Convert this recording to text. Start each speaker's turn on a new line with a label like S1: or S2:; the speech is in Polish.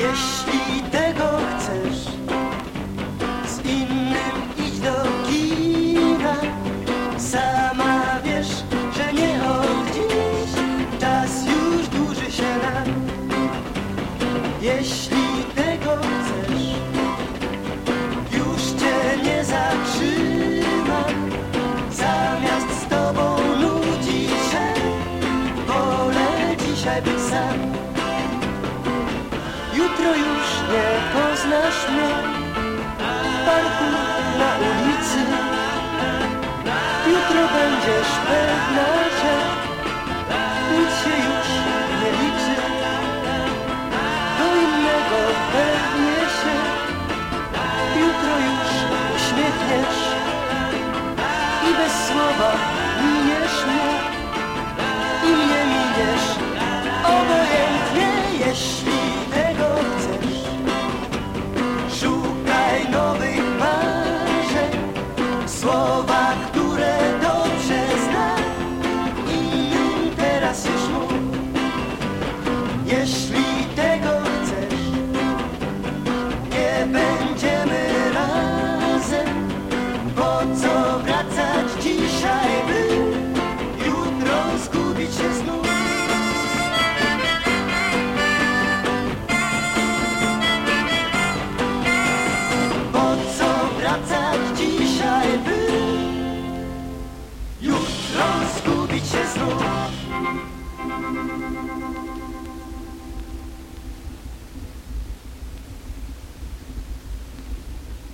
S1: Jeśli tego chcesz, z innym idź do kina. Sama wiesz, że nie od dziś czas już dłuży się nam. Jeśli tego chcesz, już cię nie zatrzymam. Zamiast z tobą nudzić się, wolę dzisiaj być sam. Nie poznasz mnie w parku na ulicy. Jutro będziesz pewna, że nic się już nie liczy. Do innego pewnie się jutro już uśmiechniesz i bez słowa miniesz mnie i mnie miniesz obojętnie, jeśli słowa, любить честно.